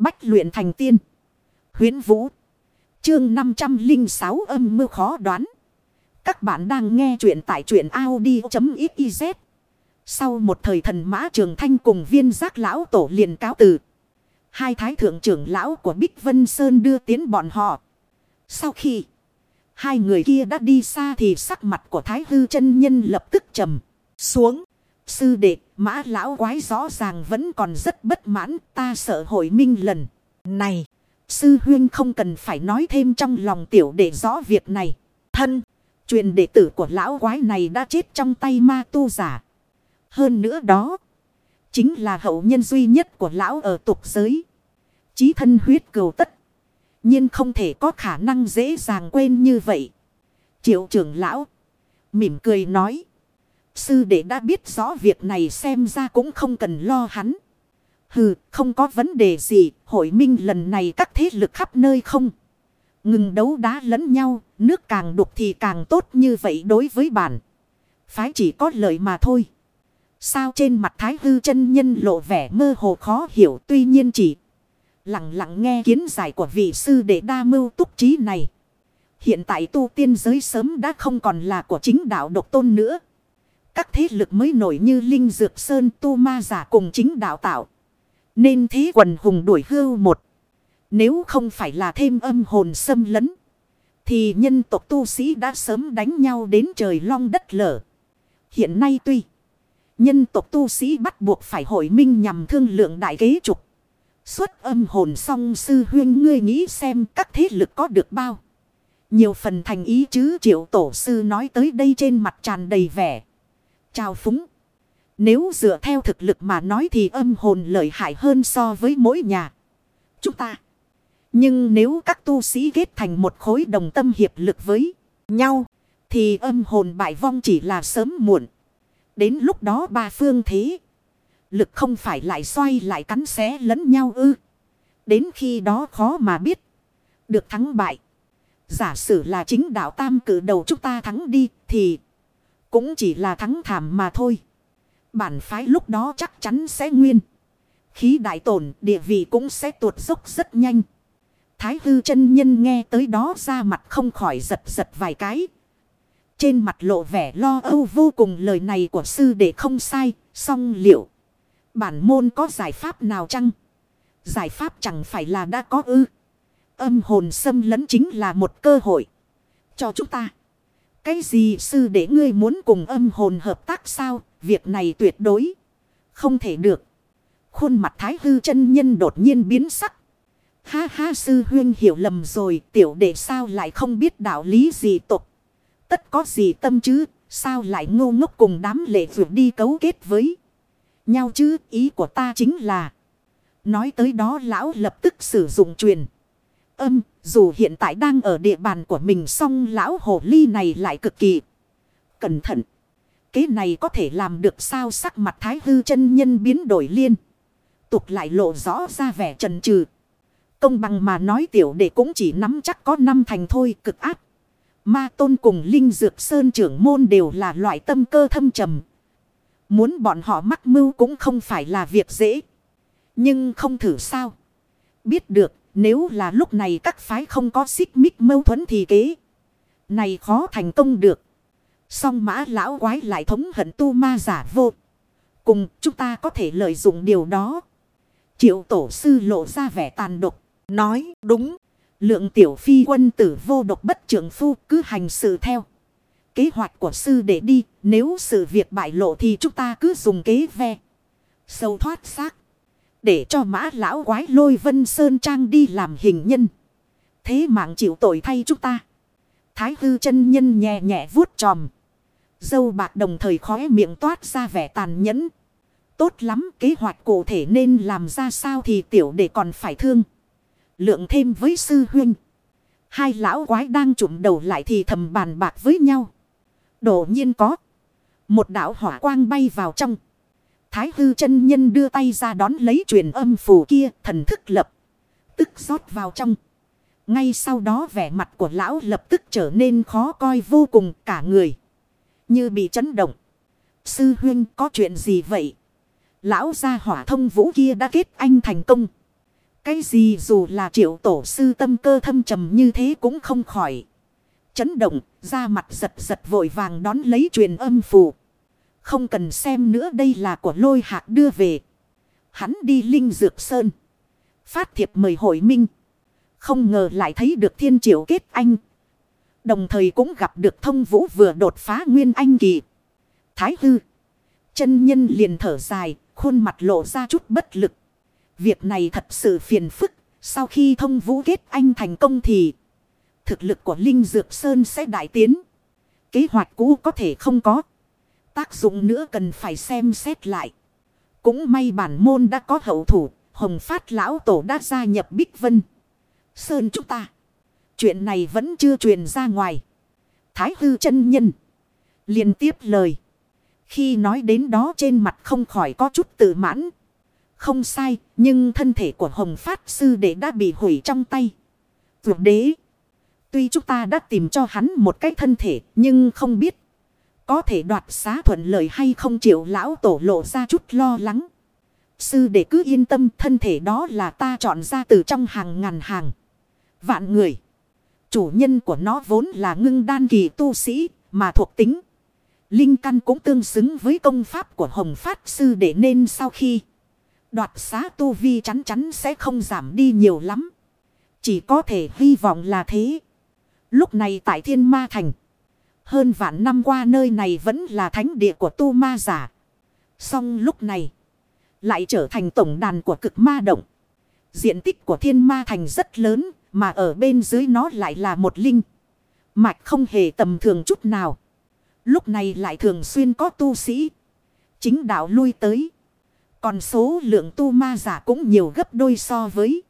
Bách luyện thành tiên. Huyến Vũ. Chương 506 âm mưu khó đoán. Các bạn đang nghe truyện tại truyện Audi.xyz. Sau một thời thần mã trường thanh cùng viên giác lão tổ liền cáo từ. Hai thái thượng trưởng lão của Bích Vân Sơn đưa tiến bọn họ. Sau khi hai người kia đã đi xa thì sắc mặt của thái hư chân nhân lập tức trầm xuống. Sư đệ, mã lão quái rõ ràng vẫn còn rất bất mãn, ta sợ hội minh lần. Này, sư huyên không cần phải nói thêm trong lòng tiểu để rõ việc này. Thân, truyền đệ tử của lão quái này đã chết trong tay ma tu giả. Hơn nữa đó, chính là hậu nhân duy nhất của lão ở tục giới. Chí thân huyết cầu tất. nhiên không thể có khả năng dễ dàng quên như vậy. Triệu trưởng lão, mỉm cười nói. Sư đệ đã biết rõ việc này xem ra cũng không cần lo hắn. Hừ, không có vấn đề gì, hội minh lần này các thế lực khắp nơi không. Ngừng đấu đá lẫn nhau, nước càng đục thì càng tốt như vậy đối với bản. Phái chỉ có lợi mà thôi. Sao trên mặt thái hư chân nhân lộ vẻ mơ hồ khó hiểu tuy nhiên chỉ lặng lặng nghe kiến giải của vị sư đệ đa mưu túc trí này. Hiện tại tu tiên giới sớm đã không còn là của chính đạo độc tôn nữa. Các thế lực mới nổi như Linh Dược Sơn Tu Ma Giả cùng chính đạo tạo. Nên thế quần hùng đuổi hưu một. Nếu không phải là thêm âm hồn xâm lấn. Thì nhân tộc tu sĩ đã sớm đánh nhau đến trời long đất lở. Hiện nay tuy. Nhân tộc tu sĩ bắt buộc phải hội minh nhằm thương lượng đại kế trục. Xuất âm hồn song sư huyên ngươi nghĩ xem các thế lực có được bao. Nhiều phần thành ý chứ triệu tổ sư nói tới đây trên mặt tràn đầy vẻ. Chào phúng. Nếu dựa theo thực lực mà nói thì âm hồn lợi hại hơn so với mỗi nhà. Chúng ta. Nhưng nếu các tu sĩ kết thành một khối đồng tâm hiệp lực với nhau. Thì âm hồn bại vong chỉ là sớm muộn. Đến lúc đó ba phương thế. Lực không phải lại xoay lại cắn xé lẫn nhau ư. Đến khi đó khó mà biết. Được thắng bại. Giả sử là chính đạo tam cử đầu chúng ta thắng đi thì cũng chỉ là thắng thảm mà thôi. Bản phái lúc đó chắc chắn sẽ nguyên. Khí đại tổn địa vị cũng sẽ tuột dốc rất nhanh. Thái hư chân nhân nghe tới đó ra mặt không khỏi giật giật vài cái. Trên mặt lộ vẻ lo âu vô cùng lời này của sư đệ không sai, song liệu. Bản môn có giải pháp nào chăng? Giải pháp chẳng phải là đã có ư. Âm hồn xâm lấn chính là một cơ hội. Cho chúng ta. Cái gì sư để ngươi muốn cùng âm hồn hợp tác sao? Việc này tuyệt đối. Không thể được. Khuôn mặt thái hư chân nhân đột nhiên biến sắc. Ha ha, sư huyên hiểu lầm rồi. Tiểu đệ sao lại không biết đạo lý gì tục. Tất có gì tâm chứ. Sao lại ngô ngốc cùng đám lệ vượt đi cấu kết với nhau chứ. Ý của ta chính là. Nói tới đó lão lập tức sử dụng truyền âm, dù hiện tại đang ở địa bàn của mình song lão hồ ly này lại cực kỳ cẩn thận. Kế này có thể làm được sao sắc mặt thái hư chân nhân biến đổi liên. Tục lại lộ rõ ra vẻ trần trừ. Công bằng mà nói tiểu đệ cũng chỉ nắm chắc có năm thành thôi cực áp. Ma tôn cùng Linh Dược Sơn trưởng môn đều là loại tâm cơ thâm trầm. Muốn bọn họ mắc mưu cũng không phải là việc dễ. Nhưng không thử sao. Biết được nếu là lúc này các phái không có xích mích mâu thuẫn thì kế. Này khó thành công được. Song mã lão quái lại thống hận tu ma giả vô. Cùng chúng ta có thể lợi dụng điều đó. Triệu tổ sư lộ ra vẻ tàn độc. Nói đúng. Lượng tiểu phi quân tử vô độc bất trưởng phu cứ hành sự theo. Kế hoạch của sư để đi. Nếu sự việc bại lộ thì chúng ta cứ dùng kế ve. Sâu thoát xác. Để cho mã lão quái lôi vân sơn trang đi làm hình nhân. Thế mạng chịu tội thay chúng ta. Thái hư chân nhân nhẹ nhẹ vuốt tròm. Dâu bạc đồng thời khóe miệng toát ra vẻ tàn nhẫn. Tốt lắm, kế hoạch cụ thể nên làm ra sao thì tiểu đệ còn phải thương. Lượng thêm với sư huynh. Hai lão quái đang trụm đầu lại thì thầm bàn bạc với nhau. Đột nhiên có. Một đạo hỏa quang bay vào trong. Thái hư chân nhân đưa tay ra đón lấy truyền âm phù kia, thần thức lập. Tức rót vào trong. Ngay sau đó vẻ mặt của lão lập tức trở nên khó coi vô cùng cả người. Như bị chấn động. Sư huyên có chuyện gì vậy? Lão gia hỏa thông vũ kia đã kết anh thành công. Cái gì dù là triệu tổ sư tâm cơ thâm trầm như thế cũng không khỏi. Chấn động, ra mặt giật giật vội vàng đón lấy truyền âm phù. Không cần xem nữa đây là của lôi hạc đưa về. Hắn đi Linh Dược Sơn. Phát thiệp mời hội minh. Không ngờ lại thấy được thiên triệu kết anh. Đồng thời cũng gặp được thông vũ vừa đột phá nguyên anh kỳ. Thái hư. Chân nhân liền thở dài, khuôn mặt lộ ra chút bất lực. Việc này thật sự phiền phức. Sau khi thông vũ kết anh thành công thì thực lực của Linh Dược Sơn sẽ đại tiến. Kế hoạch cũ có thể không có. Tác dụng nữa cần phải xem xét lại. Cũng may bản môn đã có hậu thủ. Hồng Phát Lão Tổ đã gia nhập Bích Vân. Sơn chúng ta. Chuyện này vẫn chưa truyền ra ngoài. Thái hư chân nhân. liên tiếp lời. Khi nói đến đó trên mặt không khỏi có chút tự mãn. Không sai, nhưng thân thể của Hồng Phát Sư Đệ đã bị hủy trong tay. Vượt đế. Tuy chúng ta đã tìm cho hắn một cái thân thể, nhưng không biết. Có thể đoạt xá thuận lợi hay không chịu lão tổ lộ ra chút lo lắng. Sư để cứ yên tâm, thân thể đó là ta chọn ra từ trong hàng ngàn hàng. Vạn người. Chủ nhân của nó vốn là ngưng đan kỳ tu sĩ, mà thuộc tính. Linh căn cũng tương xứng với công pháp của Hồng Phát Sư để nên sau khi đoạt xá tu vi chắn chắn sẽ không giảm đi nhiều lắm. Chỉ có thể hy vọng là thế. Lúc này tại Thiên Ma Thành. Hơn vạn năm qua nơi này vẫn là thánh địa của tu ma giả. Song lúc này. Lại trở thành tổng đàn của cực ma động. Diện tích của thiên ma thành rất lớn. Mà ở bên dưới nó lại là một linh. Mạch không hề tầm thường chút nào. Lúc này lại thường xuyên có tu sĩ. Chính đạo lui tới. Còn số lượng tu ma giả cũng nhiều gấp đôi so với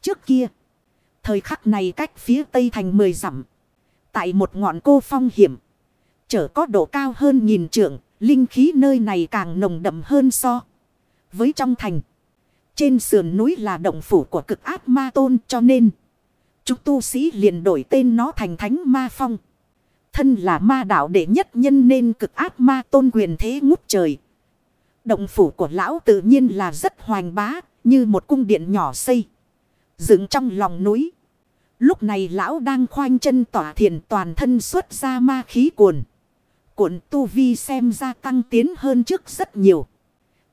trước kia. Thời khắc này cách phía tây thành mười dặm. Tại một ngọn cô phong hiểm. Chở có độ cao hơn nhìn trượng. Linh khí nơi này càng nồng đậm hơn so. Với trong thành. Trên sườn núi là động phủ của cực ác ma tôn cho nên. Chúng tu sĩ liền đổi tên nó thành thánh ma phong. Thân là ma đạo đệ nhất nhân nên cực ác ma tôn quyền thế ngút trời. Động phủ của lão tự nhiên là rất hoành bá, như một cung điện nhỏ xây. Dựng trong lòng núi. Lúc này lão đang khoanh chân tỏa thiền toàn thân xuất ra ma khí cuồn. Cuộn tu vi xem ra tăng tiến hơn trước rất nhiều.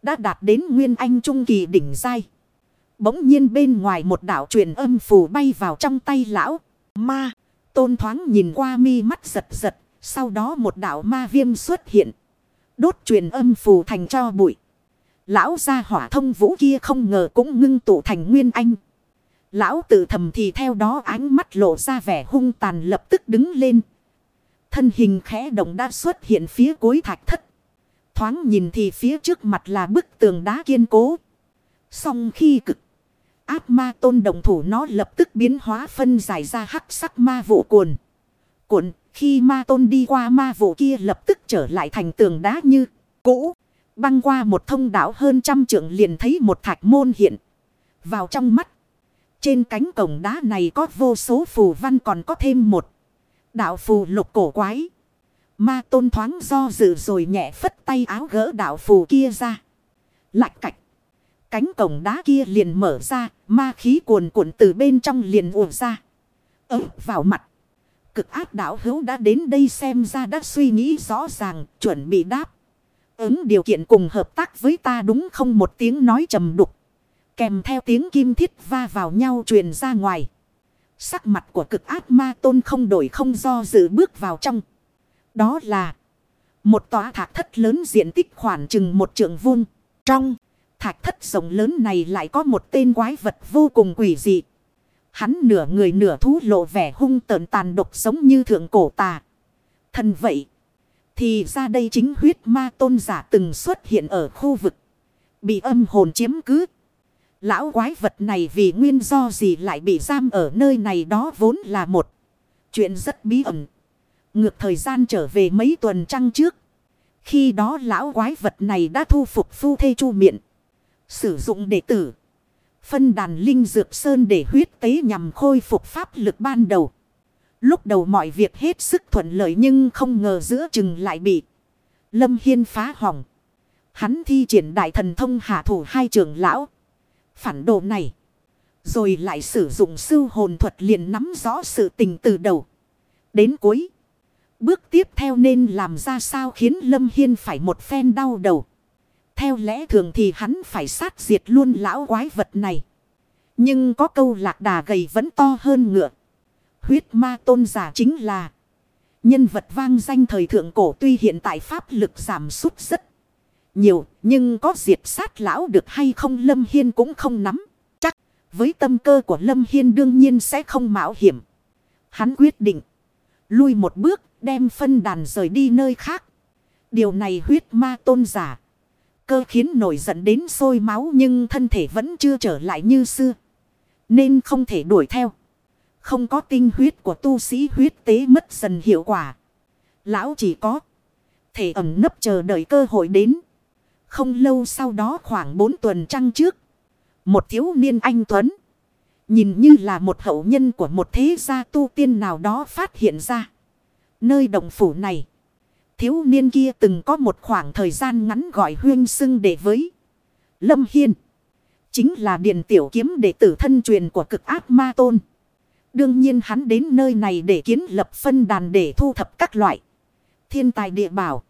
Đã đạt đến nguyên anh trung kỳ đỉnh dai. Bỗng nhiên bên ngoài một đạo truyền âm phù bay vào trong tay lão. Ma. Tôn thoáng nhìn qua mi mắt giật giật. Sau đó một đạo ma viêm xuất hiện. Đốt truyền âm phù thành cho bụi. Lão gia hỏa thông vũ kia không ngờ cũng ngưng tụ thành nguyên anh. Lão tự thầm thì theo đó ánh mắt lộ ra vẻ hung tàn lập tức đứng lên. Thân hình khẽ động đã xuất hiện phía cuối thạch thất. Thoáng nhìn thì phía trước mặt là bức tường đá kiên cố. Xong khi cực áp ma tôn đồng thủ nó lập tức biến hóa phân giải ra hắc sắc ma vụ cuồn. Cuộn, khi ma tôn đi qua ma vụ kia lập tức trở lại thành tường đá như cũ. Băng qua một thông đảo hơn trăm trượng liền thấy một thạch môn hiện. Vào trong mắt. Trên cánh cổng đá này có vô số phù văn còn có thêm một. Đạo phù lục cổ quái. Ma tôn thoáng do dự rồi nhẹ phất tay áo gỡ đạo phù kia ra. Lạch cạch. Cánh cổng đá kia liền mở ra. Ma khí cuồn cuộn từ bên trong liền ùa ra. Ơ, vào mặt. Cực ác đạo hữu đã đến đây xem ra đã suy nghĩ rõ ràng. Chuẩn bị đáp. Ứng điều kiện cùng hợp tác với ta đúng không một tiếng nói trầm đục. Kèm theo tiếng kim thiết va vào nhau truyền ra ngoài. Sắc mặt của cực ác ma tôn không đổi không do dự bước vào trong. Đó là một tòa thạch thất lớn diện tích khoảng chừng một trượng vuông. Trong thạch thất rộng lớn này lại có một tên quái vật vô cùng quỷ dị. Hắn nửa người nửa thú lộ vẻ hung tợn tàn độc giống như thượng cổ tà. Thần vậy. Thì ra đây chính huyết ma tôn giả từng xuất hiện ở khu vực. Bị âm hồn chiếm cứ. Lão quái vật này vì nguyên do gì lại bị giam ở nơi này đó vốn là một chuyện rất bí ẩn. Ngược thời gian trở về mấy tuần trăng trước. Khi đó lão quái vật này đã thu phục phu thê chu miệng. Sử dụng đệ tử. Phân đàn linh dược sơn để huyết tế nhằm khôi phục pháp lực ban đầu. Lúc đầu mọi việc hết sức thuận lợi nhưng không ngờ giữa chừng lại bị Lâm Hiên phá hỏng. Hắn thi triển đại thần thông hạ thủ hai trưởng lão. Phản đồ này. Rồi lại sử dụng sư hồn thuật liền nắm rõ sự tình từ đầu. Đến cuối. Bước tiếp theo nên làm ra sao khiến Lâm Hiên phải một phen đau đầu. Theo lẽ thường thì hắn phải sát diệt luôn lão quái vật này. Nhưng có câu lạc đà gầy vẫn to hơn ngựa. Huyết ma tôn giả chính là nhân vật vang danh thời thượng cổ tuy hiện tại pháp lực giảm sút rất nhiều. Nhưng có diệt sát lão được hay không Lâm Hiên cũng không nắm. Chắc, với tâm cơ của Lâm Hiên đương nhiên sẽ không mạo hiểm. Hắn quyết định, lui một bước, đem phân đàn rời đi nơi khác. Điều này huyết ma tôn giả. Cơ khiến nổi giận đến sôi máu nhưng thân thể vẫn chưa trở lại như xưa. Nên không thể đuổi theo. Không có tinh huyết của tu sĩ huyết tế mất dần hiệu quả. Lão chỉ có thể ẩm nấp chờ đợi cơ hội đến. Không lâu sau đó khoảng 4 tuần trăng trước. Một thiếu niên anh Tuấn. Nhìn như là một hậu nhân của một thế gia tu tiên nào đó phát hiện ra. Nơi động phủ này. Thiếu niên kia từng có một khoảng thời gian ngắn gọi huyên xưng để với. Lâm Hiên. Chính là điện tiểu kiếm đệ tử thân truyền của cực ác ma tôn. Đương nhiên hắn đến nơi này để kiến lập phân đàn để thu thập các loại. Thiên tài địa bảo.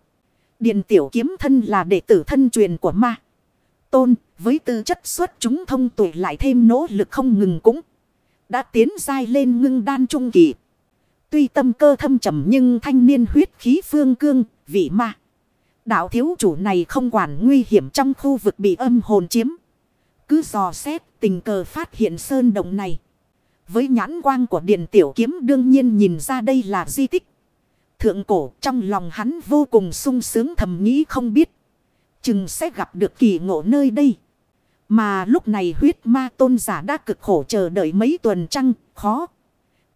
Điện tiểu kiếm thân là đệ tử thân truyền của ma. Tôn với tư chất xuất chúng thông tuổi lại thêm nỗ lực không ngừng cũng. Đã tiến dai lên ngưng đan trung kỳ. Tuy tâm cơ thâm trầm nhưng thanh niên huyết khí phương cương, vị ma. Đạo thiếu chủ này không quản nguy hiểm trong khu vực bị âm hồn chiếm. Cứ dò xét tình cờ phát hiện sơn động này. Với nhãn quang của điện tiểu kiếm đương nhiên nhìn ra đây là di tích. Thượng cổ trong lòng hắn vô cùng sung sướng thầm nghĩ không biết. Chừng sẽ gặp được kỳ ngộ nơi đây. Mà lúc này huyết ma tôn giả đã cực khổ chờ đợi mấy tuần trăng, khó.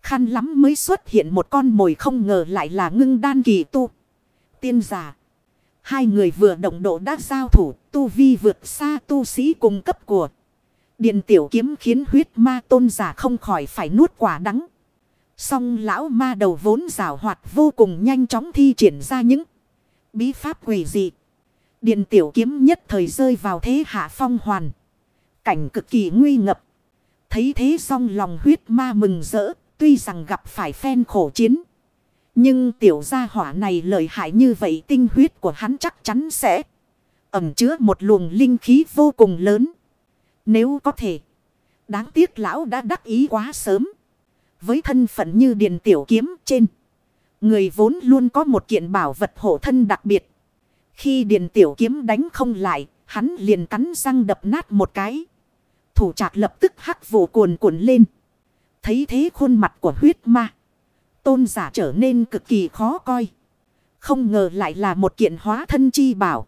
Khăn lắm mới xuất hiện một con mồi không ngờ lại là ngưng đan kỳ tu. Tiên giả. Hai người vừa động độ đã giao thủ, tu vi vượt xa tu sĩ cùng cấp của. Điện tiểu kiếm khiến huyết ma tôn giả không khỏi phải nuốt quả đắng. Song lão ma đầu vốn rào hoạt vô cùng nhanh chóng thi triển ra những bí pháp quỷ dị. Điện tiểu kiếm nhất thời rơi vào thế hạ phong hoàn. Cảnh cực kỳ nguy ngập. Thấy thế song lòng huyết ma mừng rỡ. Tuy rằng gặp phải phen khổ chiến. Nhưng tiểu gia hỏa này lợi hại như vậy tinh huyết của hắn chắc chắn sẽ ẩm chứa một luồng linh khí vô cùng lớn. Nếu có thể. Đáng tiếc lão đã đắc ý quá sớm. Với thân phận như điền tiểu kiếm trên. Người vốn luôn có một kiện bảo vật hộ thân đặc biệt. Khi điền tiểu kiếm đánh không lại, hắn liền cắn răng đập nát một cái. Thủ trạc lập tức hắc vụ cuồn cuộn lên. Thấy thế khuôn mặt của huyết ma. Tôn giả trở nên cực kỳ khó coi. Không ngờ lại là một kiện hóa thân chi bảo.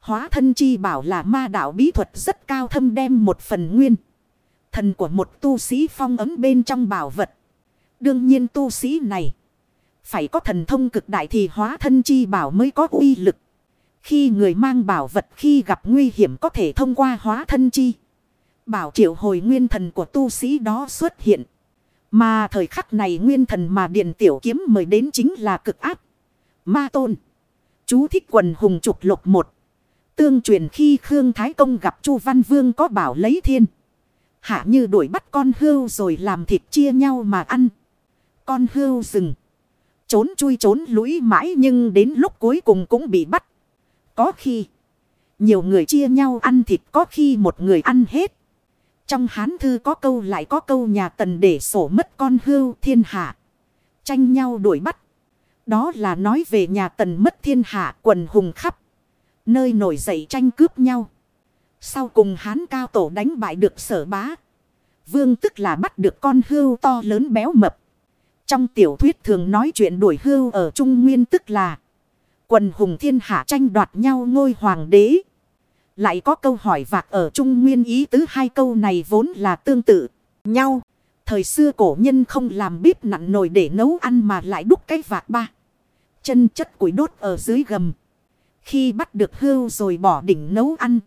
Hóa thân chi bảo là ma đạo bí thuật rất cao thâm đem một phần nguyên. Thần của một tu sĩ phong ấm bên trong bảo vật. Đương nhiên tu sĩ này. Phải có thần thông cực đại thì hóa thân chi bảo mới có uy lực. Khi người mang bảo vật khi gặp nguy hiểm có thể thông qua hóa thân chi. Bảo triệu hồi nguyên thần của tu sĩ đó xuất hiện. Mà thời khắc này nguyên thần mà Điện Tiểu Kiếm mời đến chính là cực áp. Ma Tôn. Chú thích quần hùng trục lục một. Tương truyền khi Khương Thái Công gặp Chu Văn Vương có bảo lấy thiên. Hạ như đuổi bắt con hươu rồi làm thịt chia nhau mà ăn. Con hươu rừng. Trốn chui trốn lũi mãi nhưng đến lúc cuối cùng cũng bị bắt. Có khi. Nhiều người chia nhau ăn thịt, có khi một người ăn hết. Trong hán thư có câu lại có câu nhà tần để sổ mất con hưu thiên hạ. Tranh nhau đuổi bắt. Đó là nói về nhà tần mất thiên hạ, quần hùng khắp. Nơi nổi dậy tranh cướp nhau. Sau cùng hán cao tổ đánh bại được sở bá. Vương tức là bắt được con hưu to lớn béo mập. Trong tiểu thuyết thường nói chuyện đuổi hưu ở Trung Nguyên tức là. Quần hùng thiên hạ tranh đoạt nhau ngôi hoàng đế. Lại có câu hỏi vạc ở Trung Nguyên ý tứ hai câu này vốn là tương tự nhau. Thời xưa cổ nhân không làm bếp nặng nồi để nấu ăn mà lại đúc cái vạc ba. Chân chất củi đốt ở dưới gầm. Khi bắt được hưu rồi bỏ đỉnh nấu ăn.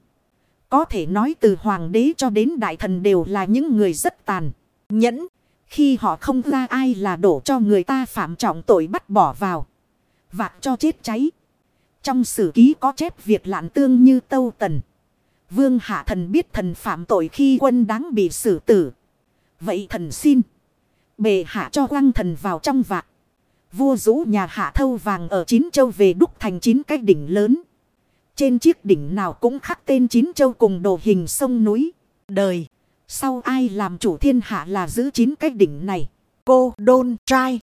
Có thể nói từ hoàng đế cho đến đại thần đều là những người rất tàn, nhẫn. Khi họ không ra ai là đổ cho người ta phạm trọng tội bắt bỏ vào. Vạc cho chết cháy. Trong sử ký có chép việc lạn tương như tâu tần. Vương hạ thần biết thần phạm tội khi quân đáng bị xử tử. Vậy thần xin. Bề hạ cho quăng thần vào trong vạc. Vua rũ nhà hạ thâu vàng ở chín châu về đúc thành chín cái đỉnh lớn. Trên chiếc đỉnh nào cũng khắc tên chín châu cùng đồ hình sông núi. Đời. Sau ai làm chủ thiên hạ là giữ chín cái đỉnh này. Cô đôn trai.